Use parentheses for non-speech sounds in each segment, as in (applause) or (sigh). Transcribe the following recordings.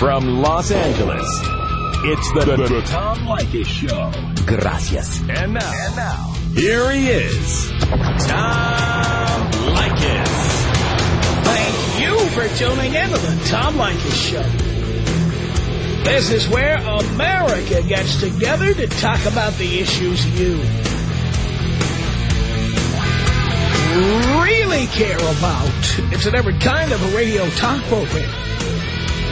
From Los Angeles, it's the, the, the Tom Leykis Show. Gracias. And now, and now, here he is, Tom Leykis. Thank you for tuning in to the Tom Leykis Show. This is where America gets together to talk about the issues you really care about. It's an every kind of a radio talk program.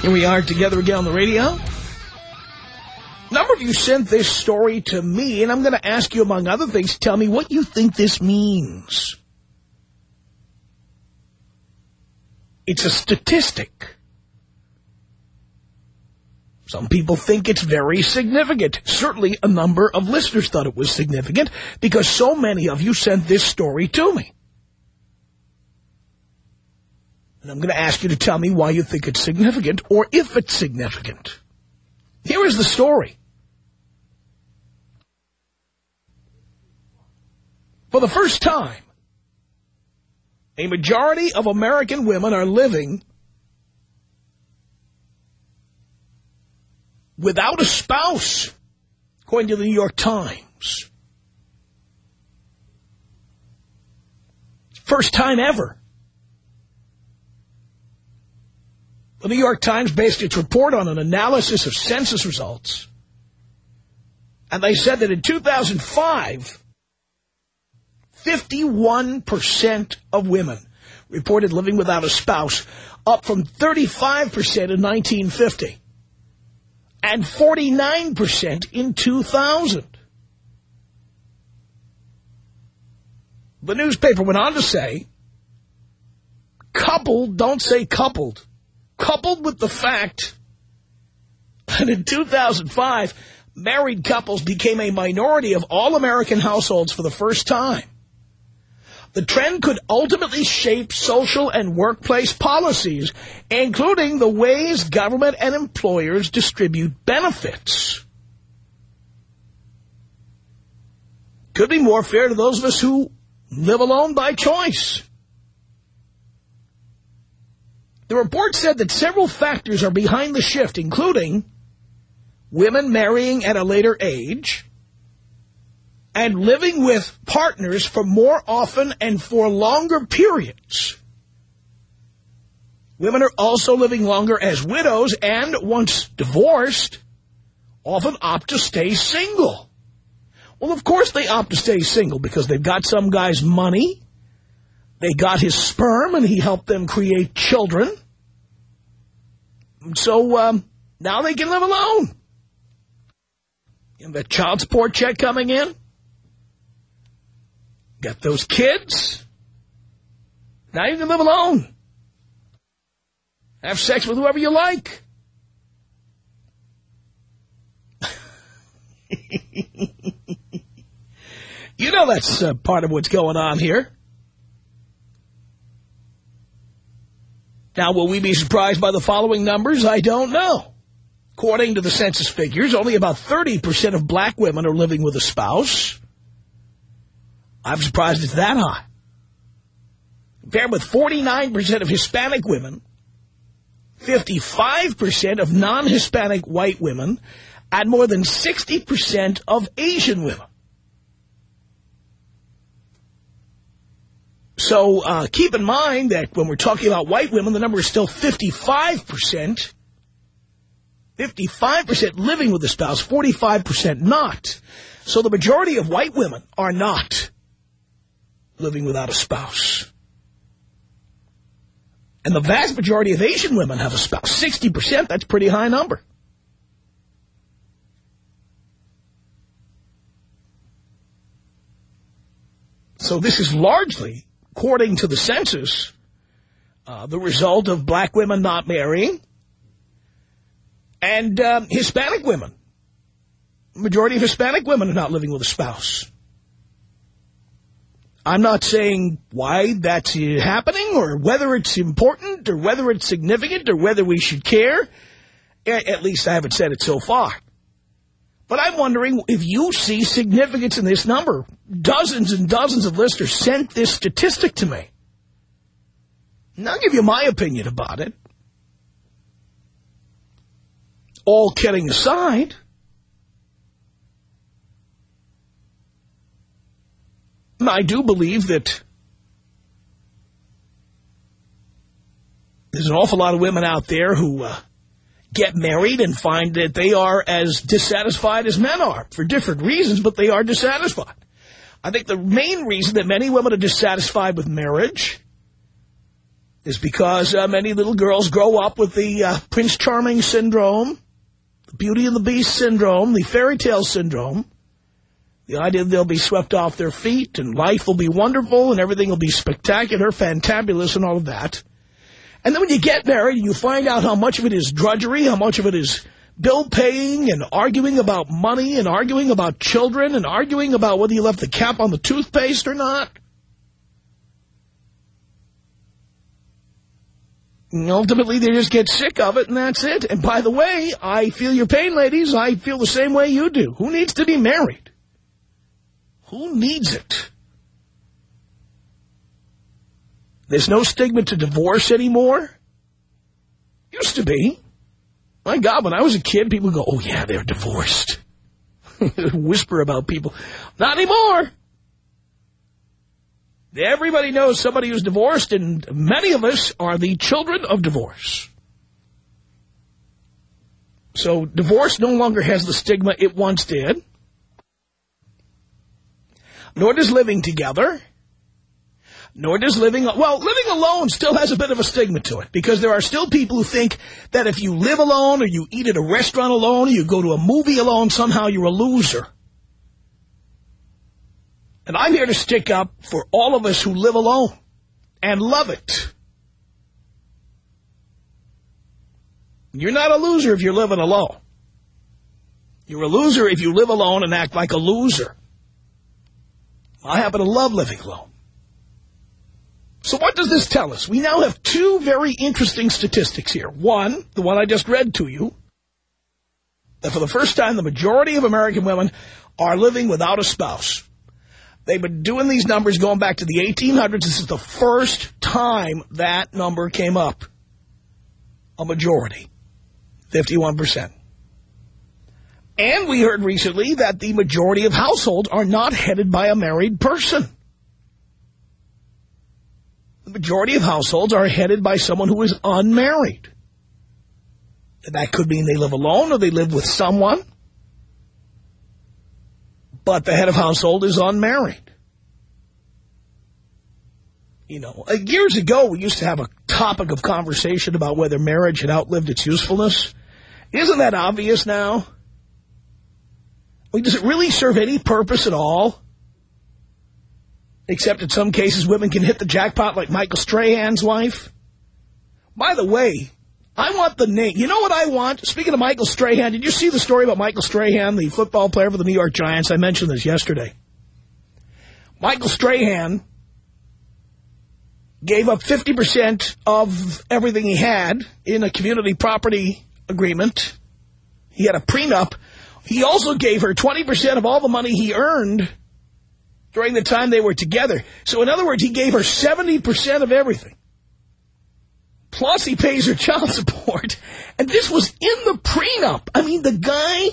Here we are together again on the radio. A number of you sent this story to me, and I'm going to ask you, among other things, tell me what you think this means. It's a statistic. Some people think it's very significant. Certainly a number of listeners thought it was significant because so many of you sent this story to me. And I'm going to ask you to tell me why you think it's significant or if it's significant. Here is the story. For the first time, a majority of American women are living without a spouse, according to the New York Times. First time ever. The New York Times based its report on an analysis of census results. And they said that in 2005, 51% of women reported living without a spouse, up from 35% in 1950 and 49% in 2000. The newspaper went on to say, coupled, don't say coupled, coupled with the fact that in 2005, married couples became a minority of all American households for the first time. The trend could ultimately shape social and workplace policies, including the ways government and employers distribute benefits. Could be more fair to those of us who live alone by choice. The report said that several factors are behind the shift, including women marrying at a later age, and living with partners for more often and for longer periods. Women are also living longer as widows and, once divorced, often opt to stay single. Well, of course they opt to stay single because they've got some guy's money, they got his sperm, and he helped them create children. So um, now they can live alone. And the child support check coming in, Got those kids. Now you can live alone. Have sex with whoever you like. (laughs) you know that's uh, part of what's going on here. Now, will we be surprised by the following numbers? I don't know. According to the census figures, only about 30% of black women are living with a spouse. I'm surprised it's that high. Compared with 49% of Hispanic women, 55% of non-Hispanic white women, and more than 60% of Asian women. So uh, keep in mind that when we're talking about white women, the number is still 55%. 55% living with a spouse, 45% not. So the majority of white women are not living without a spouse. And the vast majority of Asian women have a spouse. 60%, that's a pretty high number. So this is largely, according to the census, uh, the result of black women not marrying And um, Hispanic women. majority of Hispanic women are not living with a spouse. I'm not saying why that's happening or whether it's important or whether it's significant or whether we should care. At least I haven't said it so far. But I'm wondering if you see significance in this number. Dozens and dozens of listeners sent this statistic to me. And I'll give you my opinion about it. All kidding aside, I do believe that there's an awful lot of women out there who uh, get married and find that they are as dissatisfied as men are for different reasons, but they are dissatisfied. I think the main reason that many women are dissatisfied with marriage is because uh, many little girls grow up with the uh, Prince Charming syndrome, the Beauty and the Beast syndrome, the fairy tale syndrome, the idea that they'll be swept off their feet and life will be wonderful and everything will be spectacular, fantabulous and all of that. And then when you get married, you find out how much of it is drudgery, how much of it is bill paying and arguing about money and arguing about children and arguing about whether you left the cap on the toothpaste or not. And ultimately, they just get sick of it, and that's it. And by the way, I feel your pain, ladies. I feel the same way you do. Who needs to be married? Who needs it? There's no stigma to divorce anymore. Used to be. My God, when I was a kid, people go, oh, yeah, they're divorced. (laughs) Whisper about people. Not anymore. Everybody knows somebody who's divorced, and many of us are the children of divorce. So divorce no longer has the stigma it once did. Nor does living together. Nor does living, well, living alone still has a bit of a stigma to it because there are still people who think that if you live alone or you eat at a restaurant alone or you go to a movie alone, somehow you're a loser. And I'm here to stick up for all of us who live alone and love it. You're not a loser if you're living alone. You're a loser if you live alone and act like a loser. I happen to love living alone. So what does this tell us? We now have two very interesting statistics here. One, the one I just read to you, that for the first time, the majority of American women are living without a spouse. They've been doing these numbers going back to the 1800s. This is the first time that number came up. A majority. 51%. And we heard recently that the majority of households are not headed by a married person. The majority of households are headed by someone who is unmarried. That could mean they live alone or they live with someone. But the head of household is unmarried. You know, uh, years ago we used to have a topic of conversation about whether marriage had outlived its usefulness. Isn't that obvious now? I mean, does it really serve any purpose at all? Except in some cases, women can hit the jackpot like Michael Strahan's wife. By the way, I want the name. You know what I want? Speaking of Michael Strahan, did you see the story about Michael Strahan, the football player for the New York Giants? I mentioned this yesterday. Michael Strahan gave up 50% of everything he had in a community property agreement. He had a prenup. He also gave her 20% of all the money he earned during the time they were together. So in other words, he gave her 70% of everything. Plus he pays her child (laughs) support. And this was in the prenup. I mean, the guy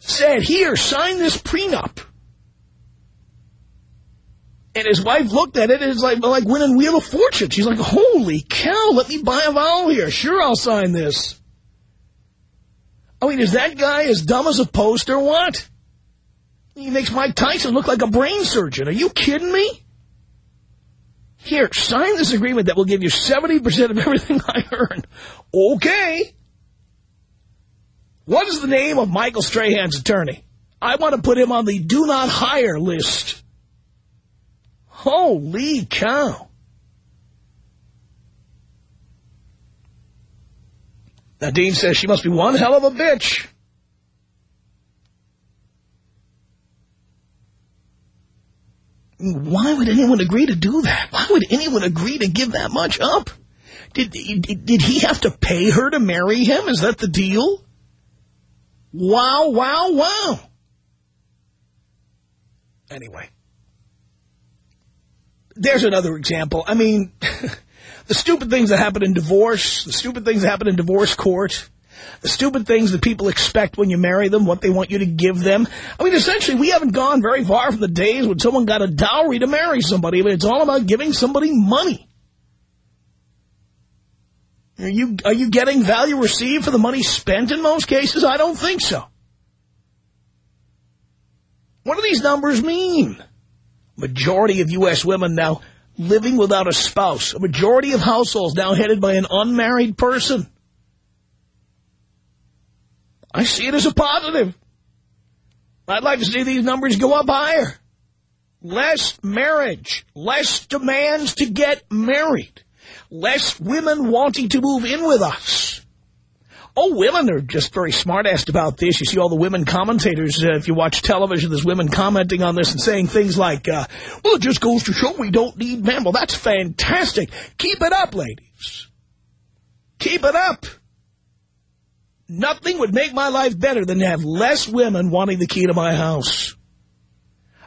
said, here, sign this prenup. And his wife looked at it and it's like, like winning Wheel of Fortune. She's like, holy cow, let me buy a vowel here. Sure, I'll sign this. I mean, is that guy as dumb as a post or what? He makes Mike Tyson look like a brain surgeon. Are you kidding me? Here, sign this agreement that will give you 70% of everything (laughs) I earn. Okay. What is the name of Michael Strahan's attorney? I want to put him on the do not hire list. Holy cow. Nadine says she must be one hell of a bitch. Why would anyone agree to do that? Why would anyone agree to give that much up? Did, did, did he have to pay her to marry him? Is that the deal? Wow, wow, wow. Anyway. There's another example. I mean, (laughs) the stupid things that happen in divorce, the stupid things that happen in divorce court, the stupid things that people expect when you marry them, what they want you to give them. I mean, essentially, we haven't gone very far from the days when someone got a dowry to marry somebody. Mean, it's all about giving somebody money. Are you, are you getting value received for the money spent in most cases? I don't think so. What do these numbers mean? Majority of U.S. women now living without a spouse. A majority of households now headed by an unmarried person. I see it as a positive. I'd like to see these numbers go up higher. Less marriage, less demands to get married, less women wanting to move in with us. Oh, women are just very smart-assed about this. You see all the women commentators, uh, if you watch television, there's women commenting on this and saying things like, uh, well, it just goes to show we don't need men. Well, that's fantastic. Keep it up, ladies. Keep it up. Nothing would make my life better than to have less women wanting the key to my house.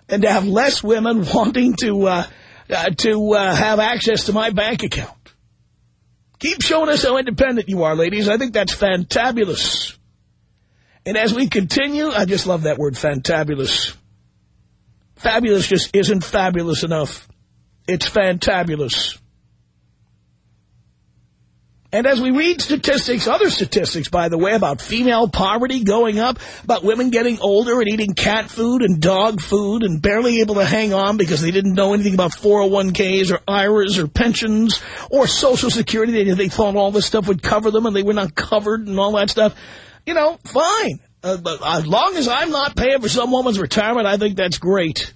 And to have less women (laughs) wanting to uh, uh, to uh, have access to my bank account. Keep showing us how independent you are, ladies. I think that's fantabulous. And as we continue, I just love that word, fantabulous. Fabulous just isn't fabulous enough. It's fantabulous. And as we read statistics, other statistics, by the way, about female poverty going up, about women getting older and eating cat food and dog food and barely able to hang on because they didn't know anything about 401ks or IRAs or pensions or Social Security. They, they thought all this stuff would cover them and they were not covered and all that stuff. You know, fine. Uh, but as long as I'm not paying for some woman's retirement, I think that's great.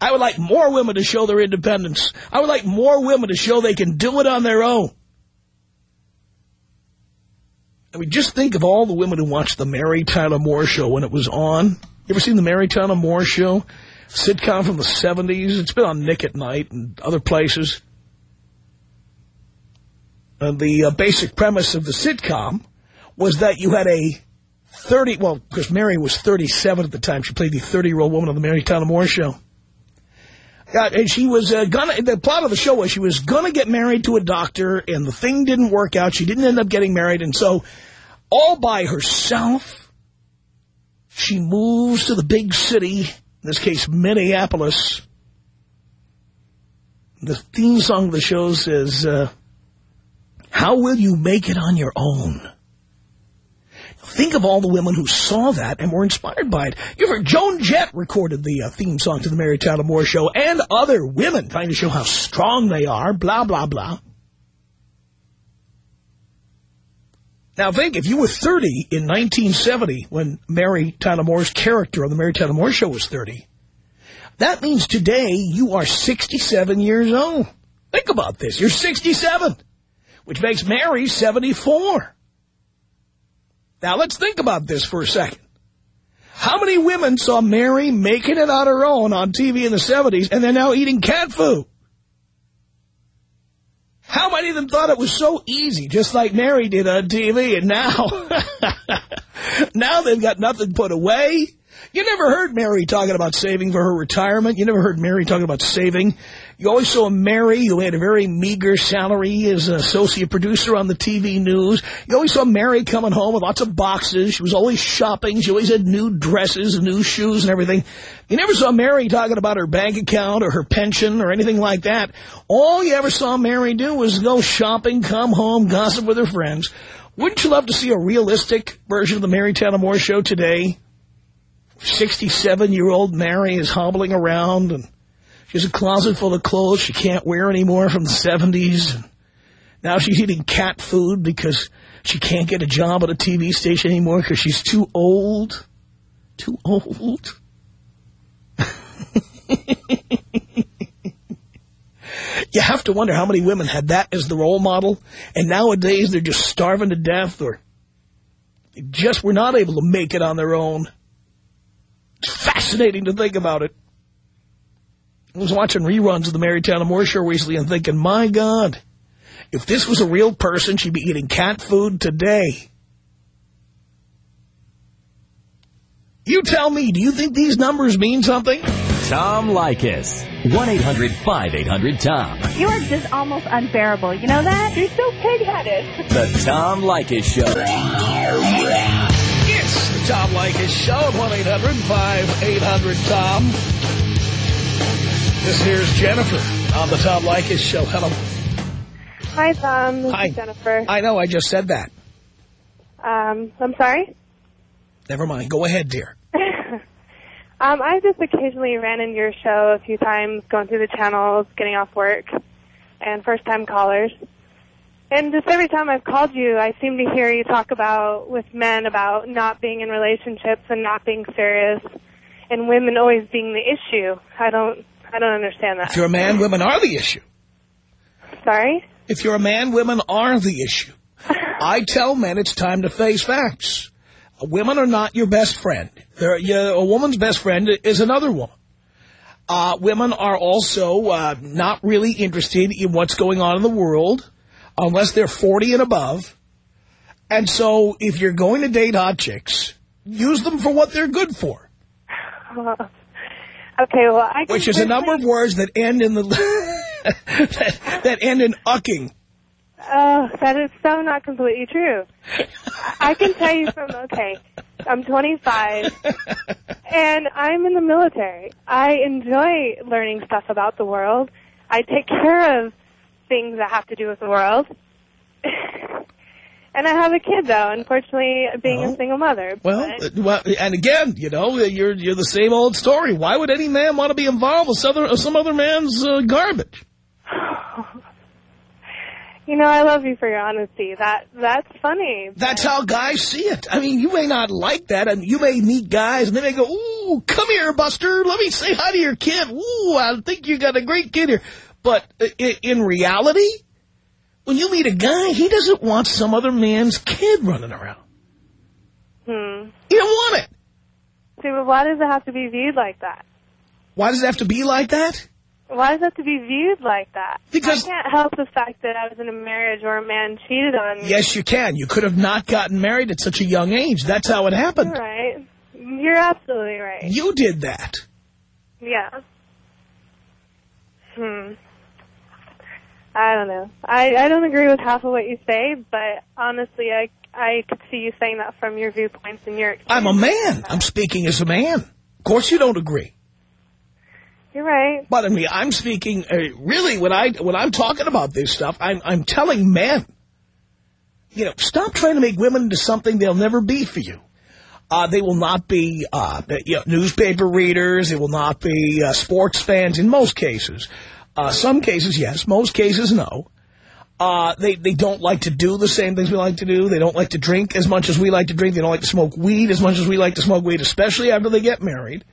I would like more women to show their independence. I would like more women to show they can do it on their own. I mean, just think of all the women who watched the Mary Tyler Moore Show when it was on. You ever seen the Mary Tyler Moore Show? Sitcom from the 70s. It's been on Nick at Night and other places. And the uh, basic premise of the sitcom was that you had a 30, well, because Mary was 37 at the time. She played the 30-year-old woman on the Mary Tyler Moore Show. Uh, and she was uh, gonna, the plot of the show was she was gonna get married to a doctor and the thing didn't work out. She didn't end up getting married. And so all by herself, she moves to the big city, in this case, Minneapolis. The theme song of the show says, uh, how will you make it on your own? Think of all the women who saw that and were inspired by it. You've heard Joan Jett recorded the uh, theme song to the Mary Tyler Moore Show and other women trying to show how strong they are, blah, blah, blah. Now think, if you were 30 in 1970 when Mary Tyler Moore's character on the Mary Tyler Moore Show was 30, that means today you are 67 years old. Think about this. You're 67, which makes Mary 74. Now, let's think about this for a second. How many women saw Mary making it on her own on TV in the 70s, and they're now eating cat food? How many of them thought it was so easy, just like Mary did on TV, and now, (laughs) now they've got nothing put away, you never heard Mary talking about saving for her retirement. You never heard Mary talking about saving. You always saw Mary, who had a very meager salary as an associate producer on the TV news. You always saw Mary coming home with lots of boxes. She was always shopping. She always had new dresses new shoes and everything. You never saw Mary talking about her bank account or her pension or anything like that. All you ever saw Mary do was go shopping, come home, gossip with her friends. Wouldn't you love to see a realistic version of the Mary Tyler Moore Show today? 67-year-old Mary is hobbling around and she has a closet full of clothes she can't wear anymore from the 70s. And now she's eating cat food because she can't get a job at a TV station anymore because she's too old. Too old. (laughs) You have to wonder how many women had that as the role model, and nowadays they're just starving to death or just were not able to make it on their own. It's fascinating to think about it. I was watching reruns of the Mary Tyler Moore Show recently and thinking, my God, if this was a real person, she'd be eating cat food today. You tell me, do you think these numbers mean something? Tom Leykis. 1-800-5800-TOM. You are just almost unbearable. You know that? You're so pig-headed. The Tom Leykis Show. It's the Tom Leykis Show at 1-800-5800-TOM. This here's Jennifer on the Tom Leykis Show. Hello. Hi, Tom. This Hi. Jennifer. I know, I just said that. Um, I'm sorry. Never mind. Go ahead, dear. (laughs) Um, I just occasionally ran into your show a few times, going through the channels, getting off work, and first-time callers. And just every time I've called you, I seem to hear you talk about with men about not being in relationships and not being serious, and women always being the issue. I don't, I don't understand that. If you're a man, women are the issue. Sorry. If you're a man, women are the issue. (laughs) I tell men it's time to face facts. Women are not your best friend. A woman's best friend is another woman. Uh, women are also uh, not really interested in what's going on in the world unless they're 40 and above. And so if you're going to date hot chicks, use them for what they're good for, (laughs) okay, well, I can which is a number of words that end in the (laughs) that, that end in ucking. Oh, that is so not completely true. I can tell you from, (laughs) okay, I'm 25, and I'm in the military. I enjoy learning stuff about the world. I take care of things that have to do with the world. (laughs) and I have a kid, though, unfortunately, being Well, a single mother. Well, uh, well, and again, you know, you're you're the same old story. Why would any man want to be involved with some other, some other man's uh, garbage? (sighs) you know, I love you for your honesty. That That's funny. That's how guys see it. I mean, you may not like that, and you may meet guys, and they may go, "Ooh, come here, Buster. Let me say hi to your kid. Ooh, I think you got a great kid here." But i- in reality, when you meet a guy, he doesn't want some other man's kid running around. Hmm. He don't want it. See, but why does it have to be viewed like that? Why does it have to be like that? Why does it have to be viewed like that? Because- I can't help the fact that I was in a marriage where a man cheated on me. Yes, you can. You could have not gotten married at such a young age. That's how it You're happened. right. You're absolutely right. You did that. Yeah. Hmm. I don't know. I I don't agree with half of what you say, but honestly, I I could see you saying that from your viewpoints and your. I'm a man. I'm speaking as a man. Of course you don't agree. You're right. But I mean, I'm speaking, uh, really, when, I, when I'm talking about this stuff, I'm, I'm telling men, you know, stop trying to make women into something they'll never be for you. Uh, they will not be uh, you know, newspaper readers. They will not be uh, sports fans in most cases. Uh, some cases, yes. Most cases, no. Uh, they, they don't like to do the same things we like to do. They don't like to drink as much as we like to drink. They don't like to smoke weed as much as we like to smoke weed, especially after they get married.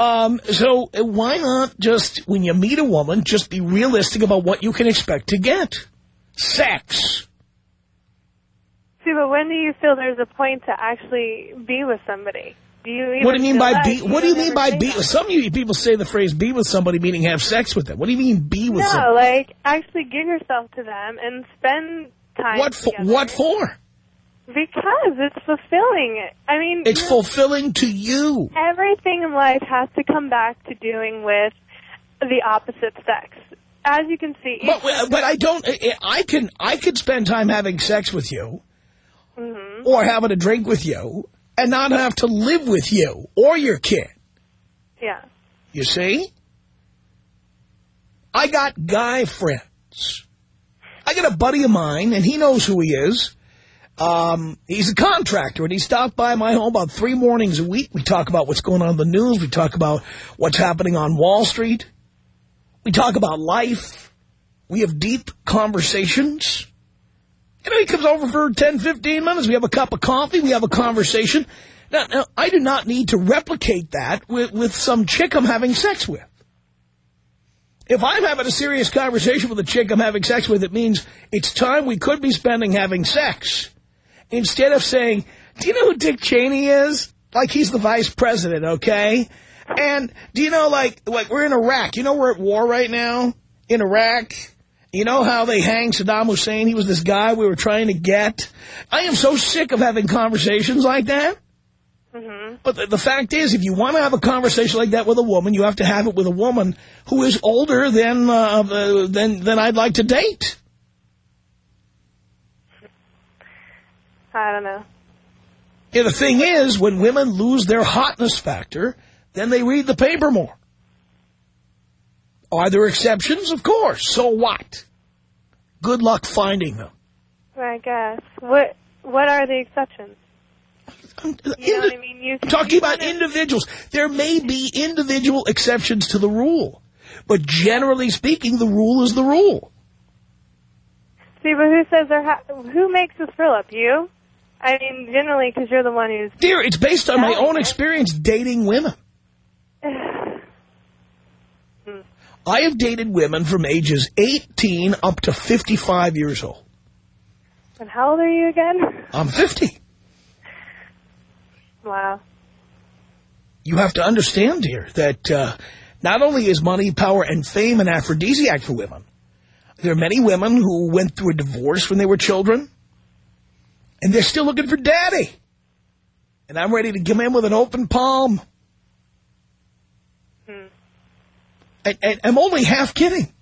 Um, so uh, why not just, when you meet a woman, just be realistic about what you can expect to get? Sex. See, but when do you feel there's a point to actually be with somebody? Do you What do you mean by be? What do you mean by be? Some of you people say the phrase "be with somebody" meaning have sex with them. What do you mean be with No, somebody? like actually give yourself to them and spend time. What for? together. What for? Because it's fulfilling. I mean, It's you know, fulfilling to you. everything in life has to come back to doing with the opposite sex. As you can see, But but I don't. I- I can I could spend time having sex with you, Mhm. or having a drink with you, and not have to live with you or your kid. yeah, You see? I got guy friends. I got a buddy of mine, and he knows who he is. Um, he's a contractor, and he stopped by my home about three mornings a week. We talk about what's going on in the news. We talk about what's happening on Wall Street. We talk about life. We have deep conversations. You know, he comes over for 10, 15 minutes. We have a cup of coffee. We have a conversation. Now, now I do not need to replicate that with, with some chick I'm having sex with. If I'm having a serious conversation with a chick I'm having sex with, it means it's time we could be spending having sex. Instead of saying, do you know who Dick Cheney is? Like he's the vice president, okay? And do you know, like, like we're in Iraq. You know we're at war right now in Iraq? You know how they hang Saddam Hussein? He was this guy we were trying to get. I am so sick of having conversations like that. Mhm. But the, the fact is, if you want to have a conversation like that with a woman, you have to have it with a woman who is older than uh, uh, than than I'd like to date. I don't know. Yeah, the thing is, when women lose their hotness factor, then they read the paper more. Are there exceptions? Of course. So what? Good luck finding them. I guess. What What are the exceptions? I'm, You know I mean? You, talking you about individuals. There may be individual exceptions to the rule. But generally speaking, the rule is the rule. See, but who says there? Who makes this rule up? You? I mean, generally, because you're the one who's. Dear, it's based on my own experience dating women. (laughs) I have dated women from ages 18 up to 55 years old. and how old are you again? I'm 50. Wow. You have to understand, here that uh, not only is money, power, and fame an aphrodisiac for women, there are many women who went through a divorce when they were children, and they're still looking for daddy. And I'm ready to come in with an open palm. Hmm. And I'm only half kidding.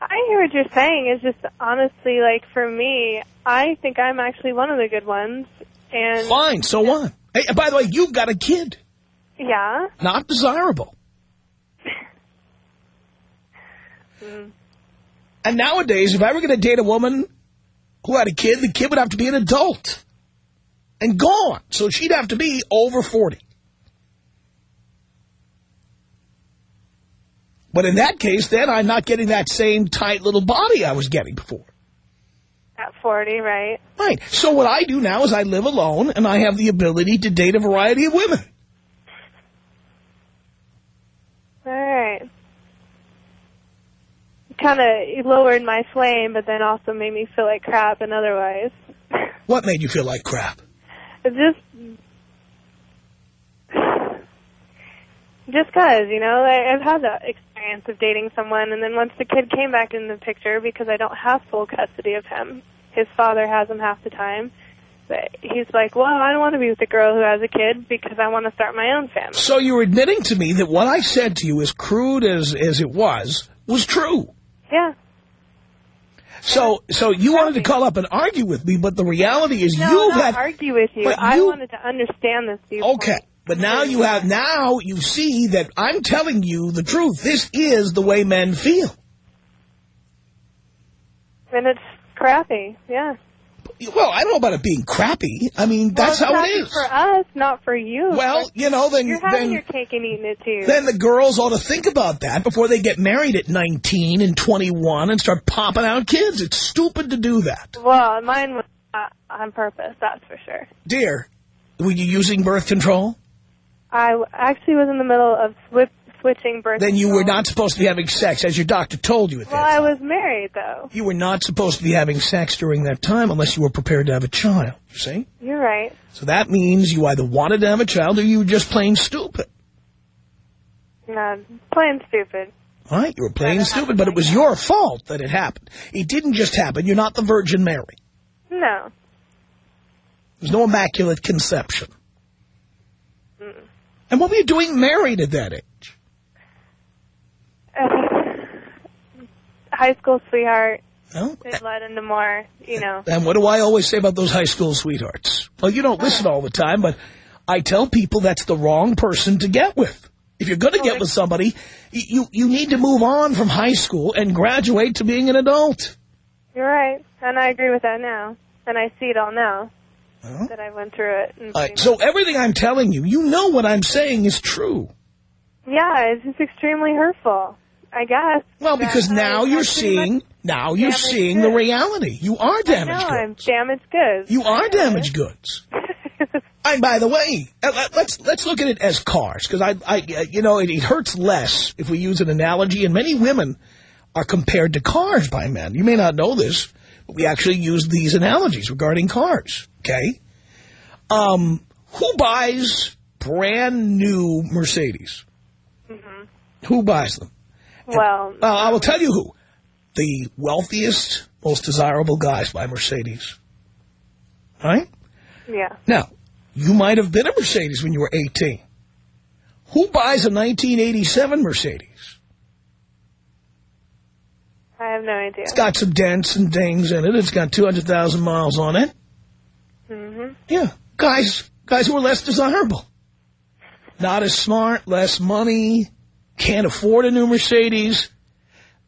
I hear what you're saying. It's just honestly, like for me, I think I'm actually one of the good ones. And Fine, so what? Hey, by the way, you've got a kid. yeah, Not desirable. (laughs) And nowadays, if I were going to date a woman who had a kid, the kid would have to be an adult and gone. So she'd have to be over 40. But in that case, then I'm not getting that same tight little body I was getting before. at 40, right? Right. So what I do now is I live alone and I have the ability to date a variety of women. All right. Kind of lowered my flame, but then also made me feel like crap and otherwise. (laughs) What made you feel like crap? Just, (sighs) just cause, you know, I, I've had that experience of dating someone, and then once the kid came back in the picture, because I don't have full custody of him, his father has him half the time. But he's like, well, I don't want to be with a girl who has a kid because I want to start my own family. So you're admitting to me that what I said to you, as crude as, as it was, was true. Yeah. So so you wanted to call up and argue with me, but the reality is No, you've had... argue with you. But I you- wanted to understand this viewpoint. Okay, but now you have, now you see that I'm telling you the truth. This is the way men feel. And it's crappy, yeah. Well, I don't know about it being crappy. I mean, that's well, how it is. for us, not for you. Well, you know, then You're having then your cake and eating it too. then the girls ought to think about that before they get married at 19 and 21 and start popping out kids. It's stupid to do that. well, mine was on purpose, that's for sure. Dear, were you using birth control? I actually was in the middle of swi- switching birth. Then you were not supposed to be having sex, as your doctor told you at Well, that I was married though. You were not supposed to be having sex during that time unless you were prepared to have a child, you see? You're right. So that means you either wanted to have a child or you were just plain stupid. No, plain stupid. Right? You were plain stupid, but it was your fault that it happened. It didn't just happen. You're not the Virgin Mary. No. There's no immaculate conception. And what were you doing married at that age? Uh, high school sweetheart. Well, It led into more, you know. and what do I always say about those high school sweethearts? Well, you don't listen all the time, but I tell people that's the wrong person to get with. If you're going to get with somebody, you, you need to move on from high school and graduate to being an adult. You're right, and I agree with that now, and I see it all now that I went through it. Right, so everything I'm telling you, you know what I'm saying is true. yeah, it's just extremely hurtful. I guess. Well, because now you're seeing, now you're damaged seeing the reality. You are I know damaged I'm goods. damaged goods. You are damaged goods. (laughs) And by the way, uh, let- let's let's look at it as cars because I, I, uh, you know, it, it hurts less if we use an analogy. And many women are compared to cars by men. You may not know this, we actually use these analogies regarding cars. Okay, um, who buys brand new Mercedes? Who buys them? Well, Well, I will tell you who. The wealthiest, most desirable guys buy Mercedes. Right? yeah. Now, you might have been a Mercedes when you were 18. Who buys a 1987 Mercedes? I have no idea. It's got some dents and dings in it. It's got 200,000 miles on it. hmm Yeah. Guys, guys who are less desirable. Not as smart, less money, can't afford a new Mercedes.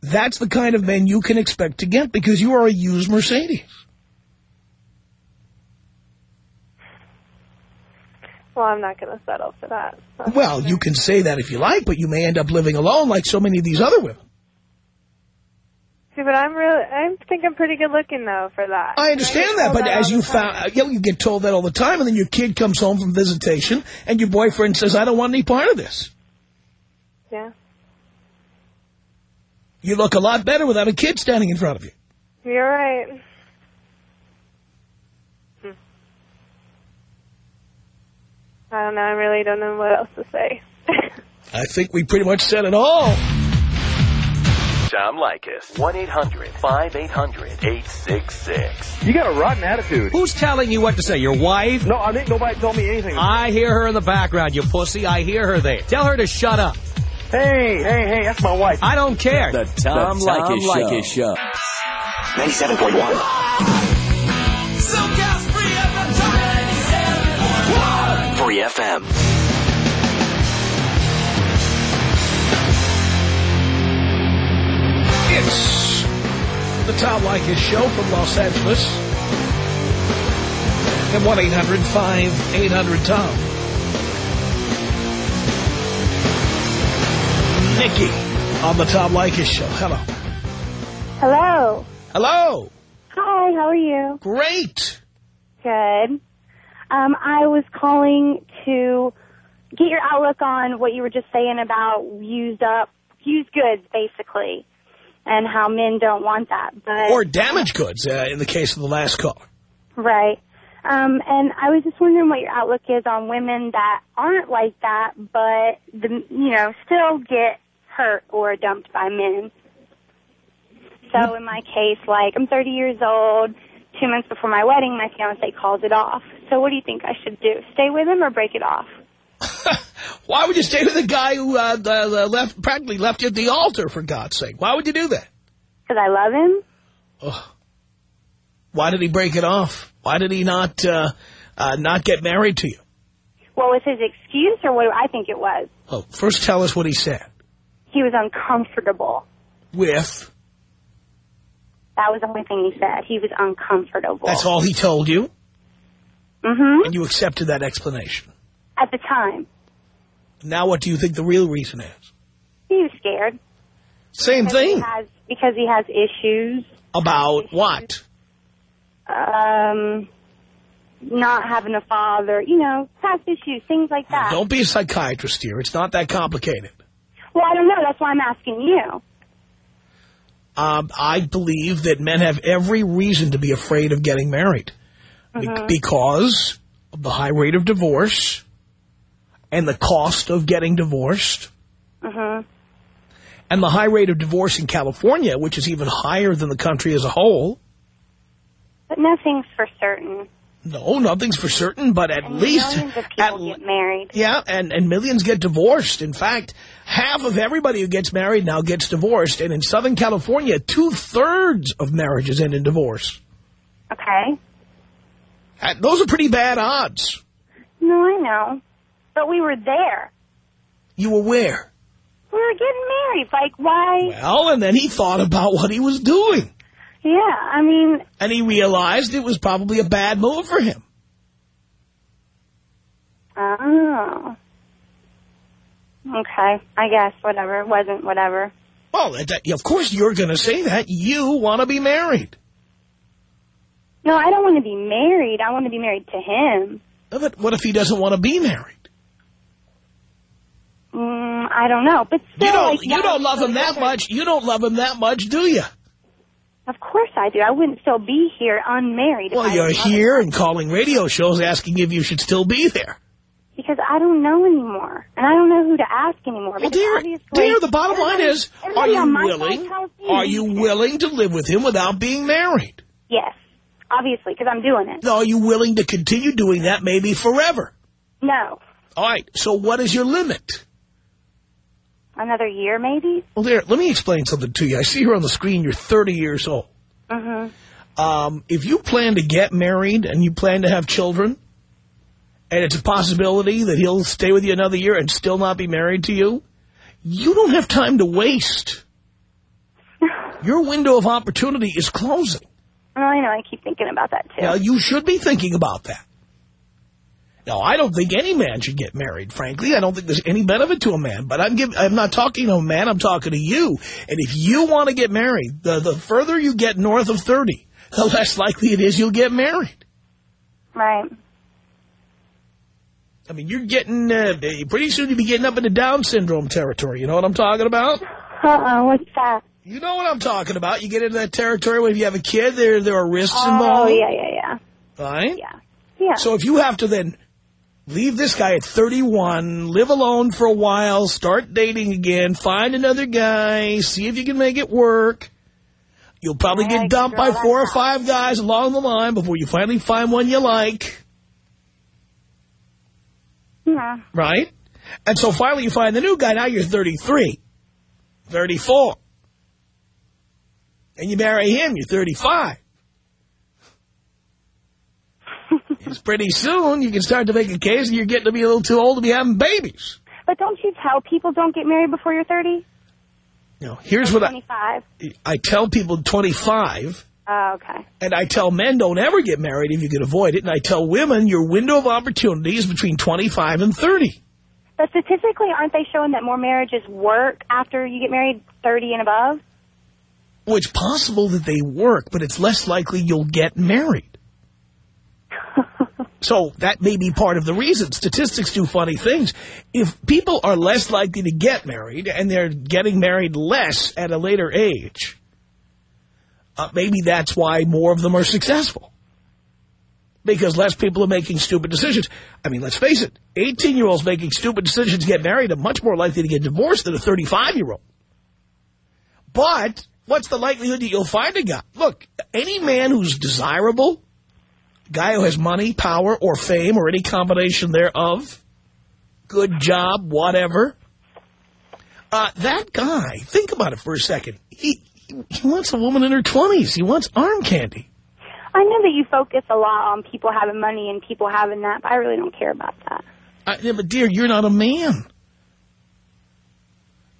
That's the kind of men you can expect to get because you are a used Mercedes. Well, I'm not going to settle for that. Well, you can say that if you like, but you may end up living alone like so many of these other women. See, but I'm really, I think I'm pretty good looking though for that. I understand get that, but as you found, you, know, you get told that all the time, and then your kid comes home from visitation, and your boyfriend says, I don't want any part of this. Yeah. You look a lot better without a kid standing in front of you. You're right. Hmm. I don't know. I really don't know what else to say. (laughs) I think we pretty much said it all. Tom Leykis. 1-800-5800-866. You got a rotten attitude. Who's telling you what to say? Your wife? No, I think nobody told me anything. I hear her in the background, you pussy. I hear her there. Tell her to shut up. Hey, hey, hey, that's my wife. I don't care. The Tom, Leykis Show. 97.1. Free FM. The Tom Leykis Show from Los Angeles. At 1-800-5800-TOM. Nikki on the Tom Leykis Show. Hello. Hello. Hello. Hi, how are you? Great. Good. Um, I was calling to get your outlook on what you were just saying about used up, used goods, basically, and how men don't want that. But Or damaged goods uh, in the case of the last call. Right. Um, and I was just wondering what your outlook is on women that aren't like that, but the you know still get hurt or dumped by men. So in my case, like I'm 30 years old. Two months before my wedding, my fiance calls it off. So what do you think I should do? Stay with him or break it off? (laughs) Why would you stay with a guy who uh, the, the left practically left you at the altar, for God's sake? Why would you do that? Because I love him. Why did he break it off? Why did he not uh, uh, not get married to you? What was his excuse, or what I think it was? Oh, first tell us what he said. He was uncomfortable. With, That was the only thing he said. He was uncomfortable. that's all he told you, Mm-hmm. and you accepted that explanation. At the time, Now what do you think the real reason is? he was scared. Same Because he thing. has, because he has issues. About what? Um, not having a father, you know, past issues, things like that. Don't be a psychiatrist here. It's not that complicated. Well, I don't know. That's why I'm asking you. Um, I believe that men have every reason to be afraid of getting married Be- because of the high rate of divorce and the cost of getting divorced hmm and the high rate of divorce in California, which is even higher than the country as a whole. But nothing's for certain. No, nothing's for certain, but at And least... millions of at get married. Yeah, and, and millions get divorced. In fact, half of everybody who gets married now gets divorced. And in Southern California, two-thirds of marriages end in divorce. Okay. Uh, Those are pretty bad odds. No, I know. But we were there. You were where? We were getting married. Like, why? Well, and then he thought about what he was doing. Yeah, I mean, And he realized it was probably a bad move for him. oh. Okay, I guess, whatever. It wasn't whatever. Well, that, of course you're going to say that. You want to be married. No, I don't want to be married. I want to be married to him. But what if he doesn't want to be married? Mm, I don't know, but still, You don't, like, you don't love him that much. You don't love him that much, do you? Of course I do. I wouldn't still be here unmarried. Well, you're here and calling radio shows asking if you should still be there. because I don't know anymore, and I don't know who to ask anymore. Well, dear, dear, the bottom line is, are you on my side willing? Are you willing to live with him without being married? Yes, obviously, because I'm doing it. Are you willing to continue doing that maybe forever? No, All right, so what is your limit? Another year maybe. Well, there, let me explain something to you. I see here on the screen you're 30 years old. Mm-hmm. Um, if you plan to get married and you plan to have children, and it's a possibility that he'll stay with you another year and still not be married to you, you don't have time to waste. (laughs) Your window of opportunity is closing. Well, I know. I keep thinking about that too. Now, you should be thinking about that. Now, I don't think any man should get married, frankly. I don't think there's any benefit to a man. But I'm giving, I'm not talking to a man, I'm talking to you. And if you want to get married, the, the further you get north of 30, the less likely it is you'll get married. Right. I mean, you're getting, uh, pretty soon you'll be getting up into Down syndrome territory. You know what I'm talking about? Uh-oh, what's that? You know what I'm talking about. You get into that territory where if you have a kid, there, there are risks Oh, involved. Oh, yeah, yeah, yeah. Right? Yeah. Yeah. So if you have to then leave this guy at 31, live alone for a while, start dating again, find another guy, see if you can make it work, you'll probably I get dumped by four or out. five guys along the line before you finally find one you like, yeah. right? And so finally you find the new guy, now you're 33, 34. And you marry him, you're 35. It's pretty soon you can start to make a case and you're getting to be a little too old to be having babies. But don't you tell people don't get married before you're 30? You know, here's what I, 25. I tell people 25, Oh, okay. and I tell men don't ever get married if you can avoid it, and I tell women your window of opportunity is between 25 and 30. But statistically, aren't they showing that more marriages work after you get married 30 and above? Well, it's possible that they work, but it's less likely you'll get married. So that may be part of the reason. Statistics do funny things. If people are less likely to get married and they're getting married less at a later age, uh, maybe that's why more of them are successful. Because less people are making stupid decisions. I mean, let's face it, 18-year-olds making stupid decisions to get married are much more likely to get divorced than a 35-year-old. But what's the likelihood that you'll find a guy? Look, any man who's desirable, guy who has money, power, or fame, or any combination thereof, good job, whatever, uh, that guy, think about it for a second. He, he wants a woman in her 20s. He wants arm candy. I know that you focus a lot on people having money and people having that, but I really don't care about that. Uh, yeah, but dear, you're not a man.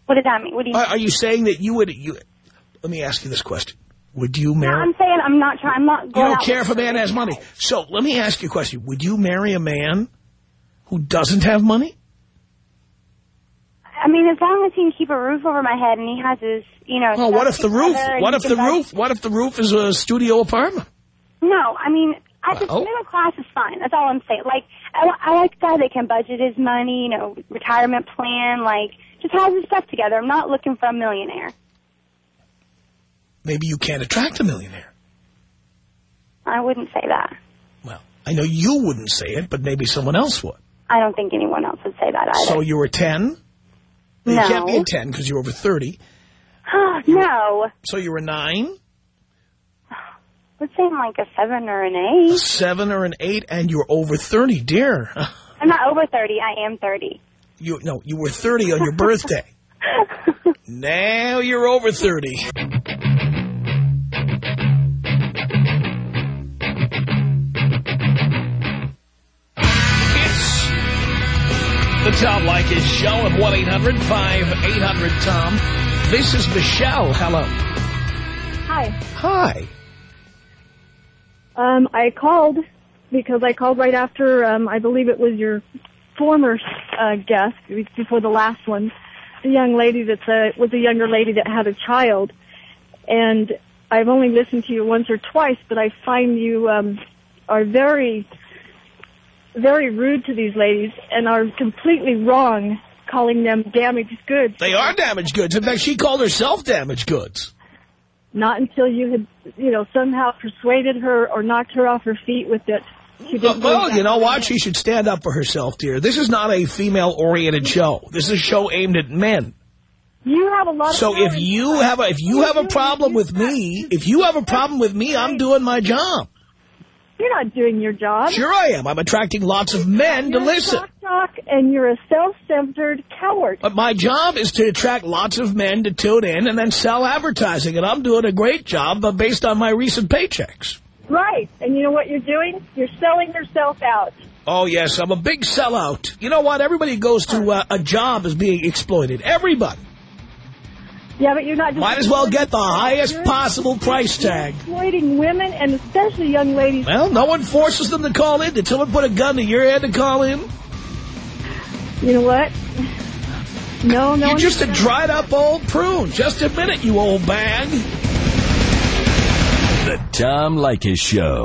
What does that mean? What do you Are, are you saying that you would, you, let me ask you this question. Would you marry? No? I'm saying I'm not trying. I'm not Going You don't care if a man has money. So let me ask you a question. Would you marry a man who doesn't have money? I mean, as long as he can keep a roof over my head and he has his, you know. Well, what if the roof? What if the roof? What if the roof is a studio apartment? No, I mean, I just Well. middle class is fine. That's all I'm saying. Like, I, I like a guy that can budget his money, you know, retirement plan, like, just has his stuff together. I'm not looking for a millionaire. Maybe you can't attract a millionaire. I wouldn't say that. Well, I know you wouldn't say it, but maybe someone else would. I don't think anyone else would say that either. So you were 10? You No. can't be a 10 because you're over 30. (gasps) no, So you were 9, (sighs) let's say I'm like a seven or an eight. 7, or an 8, and you're over 30. Dear, (laughs) I'm not over 30. I am 30. you no, you were 30 on your (laughs) birthday. (laughs) now you're over 30. The Tom Leykis Show at 1-800-5800-TOM. This is Michelle. Hello. Hi. Hi. Um, I called because I called right after, um, I believe it was your former uh, guest before the last one, the young lady that was a younger lady that had a child. And I've only listened to you once or twice, but I find you um, are very very rude to these ladies and are completely wrong calling them damaged goods. They are damaged goods. In fact, she called herself damaged goods. Not until you had, you know, somehow persuaded her or knocked her off her feet with it. She didn't Well, you know what? She should stand up for herself, dear. This is not a female-oriented show. This is a show aimed at men. You have a lot So if you have a if you have a problem with me, if you have a problem with me, I'm doing my job. You're not doing your job. Sure I am. I'm attracting lots of men to You're a listen. Talk, talk, and you're a self-centered coward. But my job is to attract lots of men to tune in and then sell advertising, and I'm doing a great job but based on my recent paychecks. Right. And you know what you're doing? You're selling yourself out. Oh, yes, I'm a big sellout. You know what? Everybody goes to uh, a job is being exploited. Everybody. Yeah, but you're not just... Might as well get the highest You're- possible price tag. exploiting women and especially young ladies. Well, no one forces them to call in. Did someone put a gun to your head to call in? You know what? No, no. You're just a dried up old prune. Just admit it, you old bag. The Tom Leykis Show.